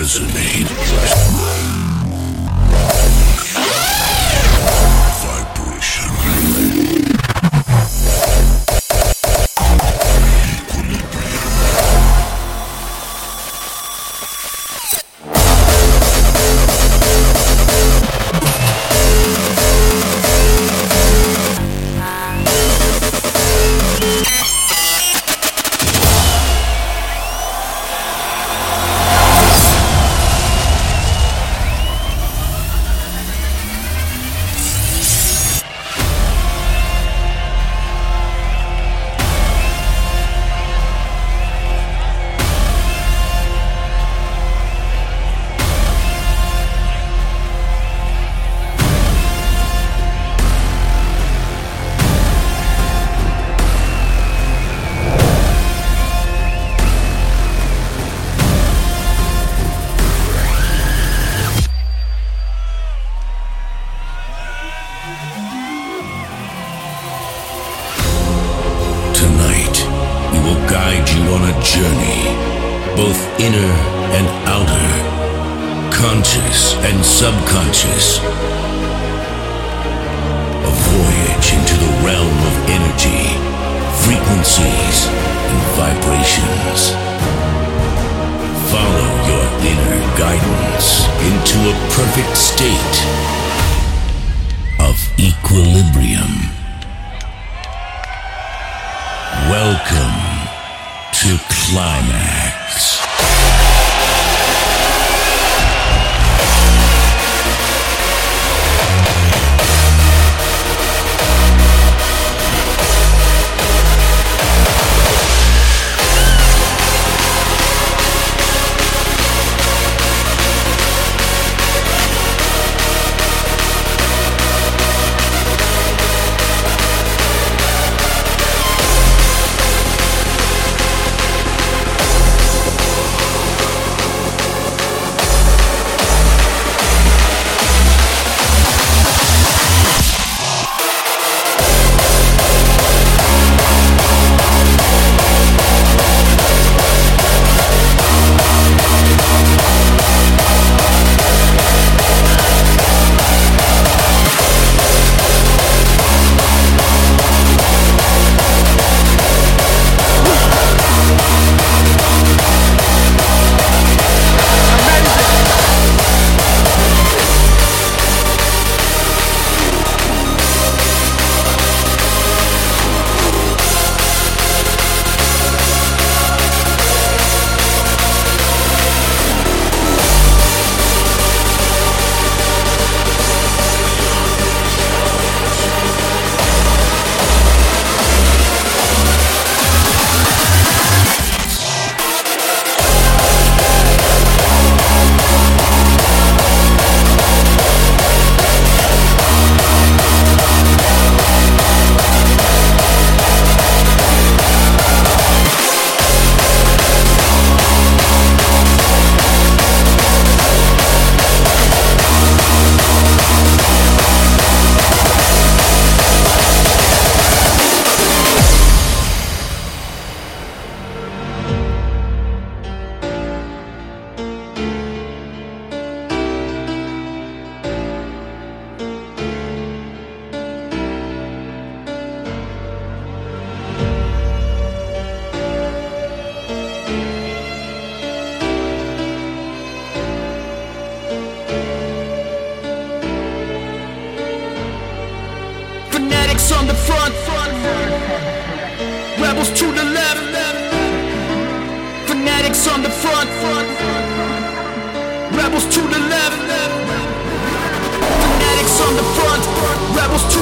Close the door quick and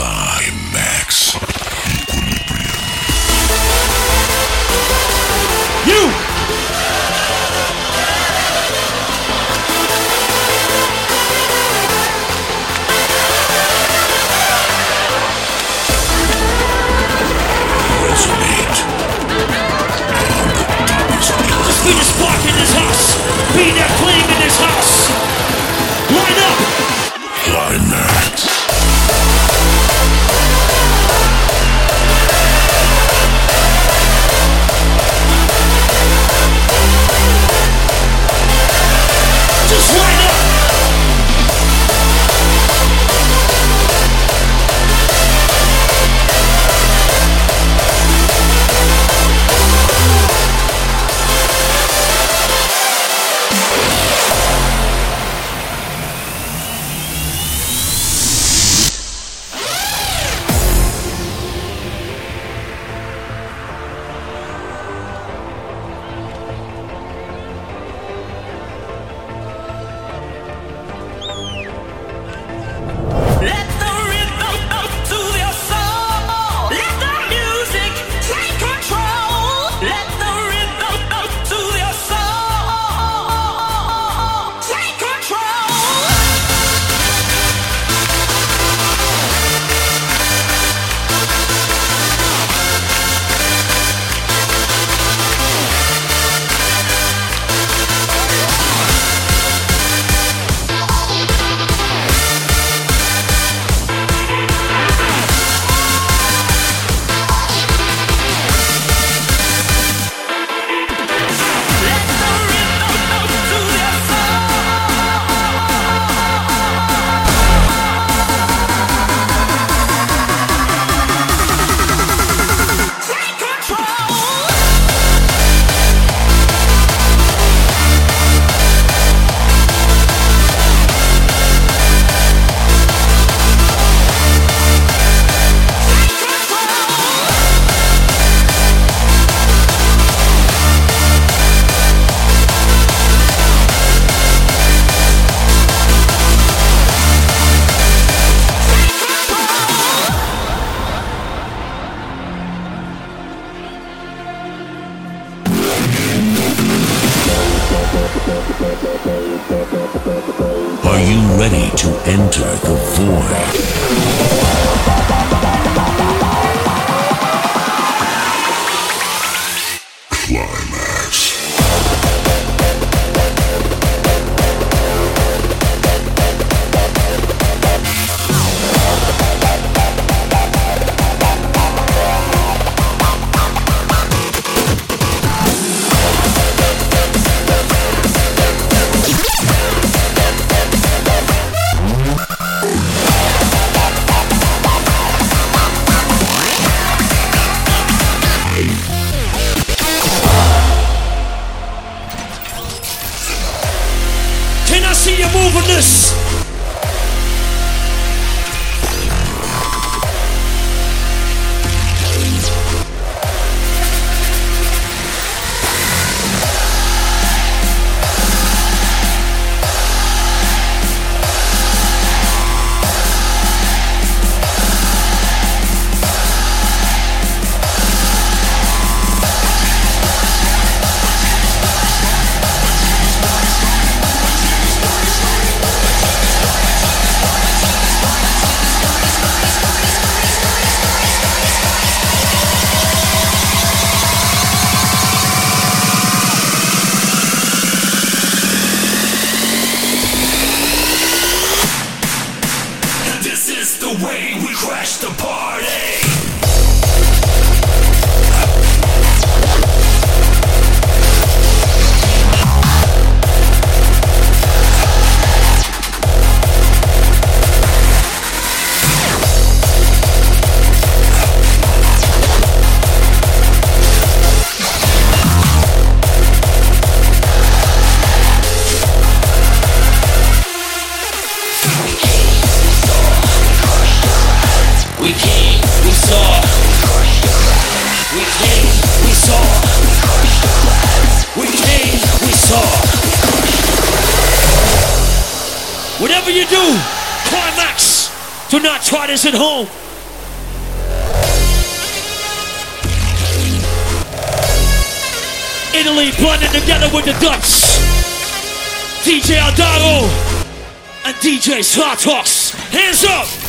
Climax. Are you ready to enter the void? With the Dutch. DJ Aldado and DJ Talks. Hands up!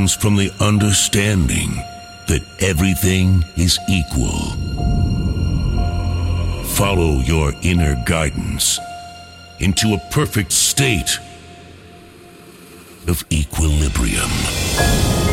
Comes from the understanding that everything is equal. Follow your inner guidance into a perfect state of equilibrium.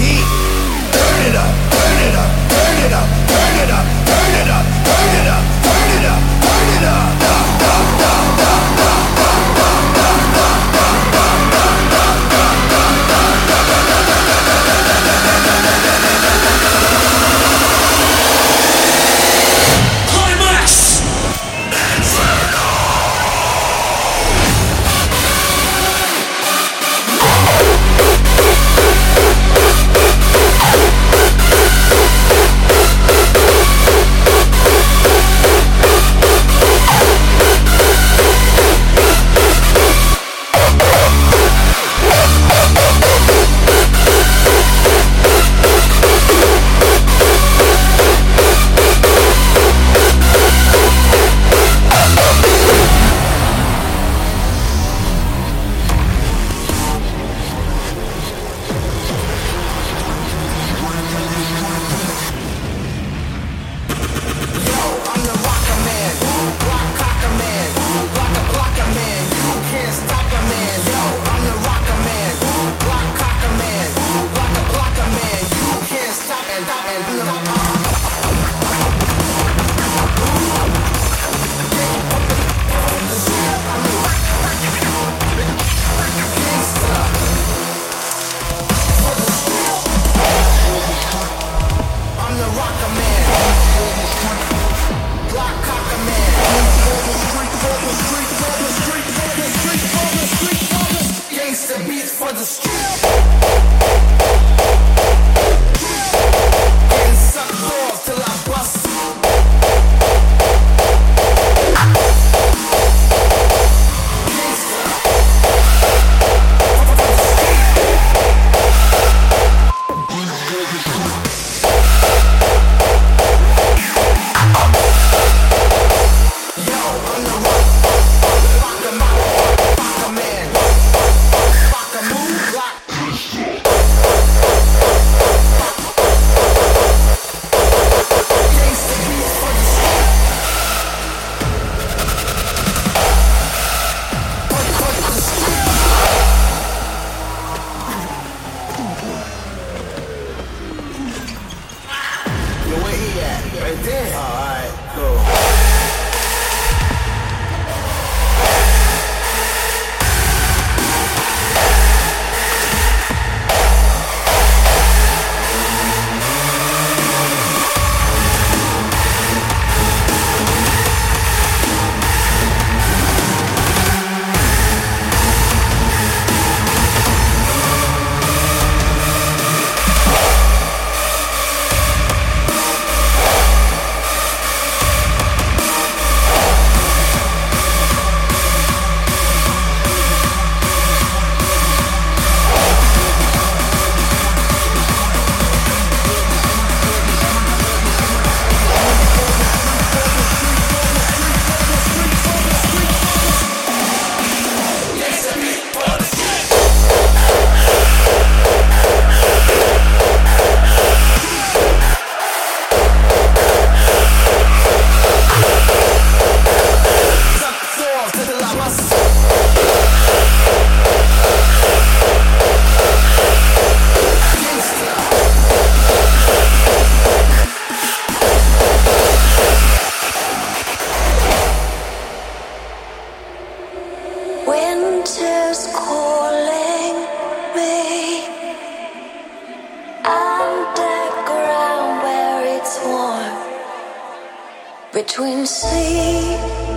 Heat. the street. away.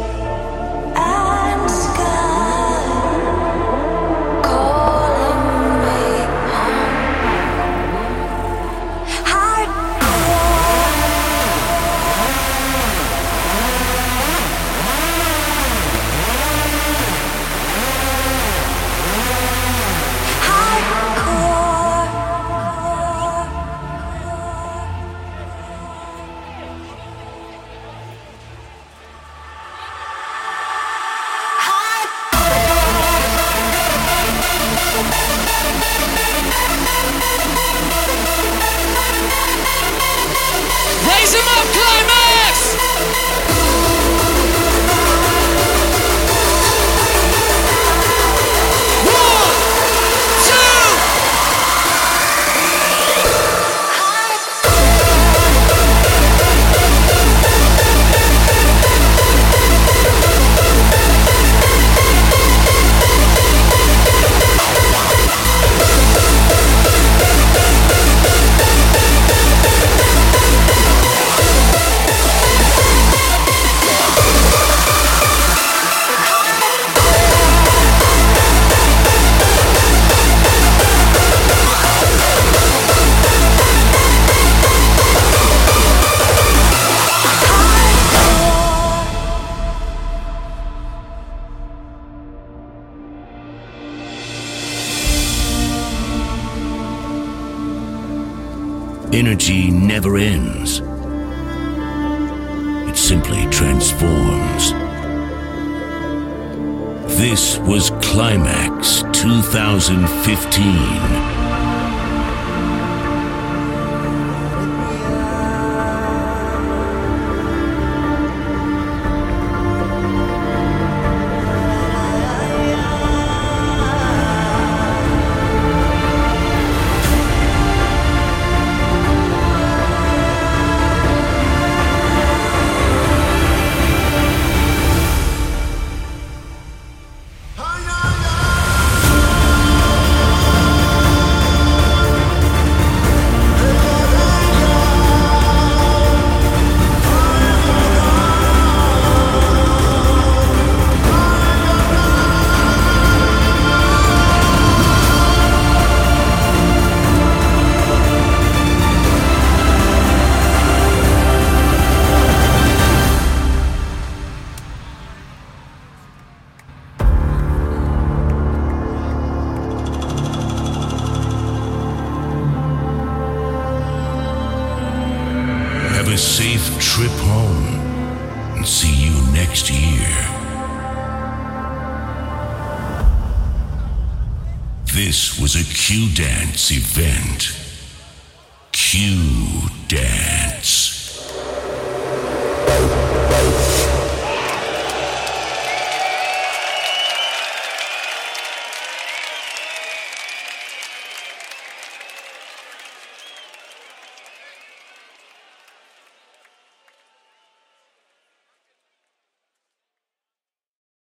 This was Climax 2015.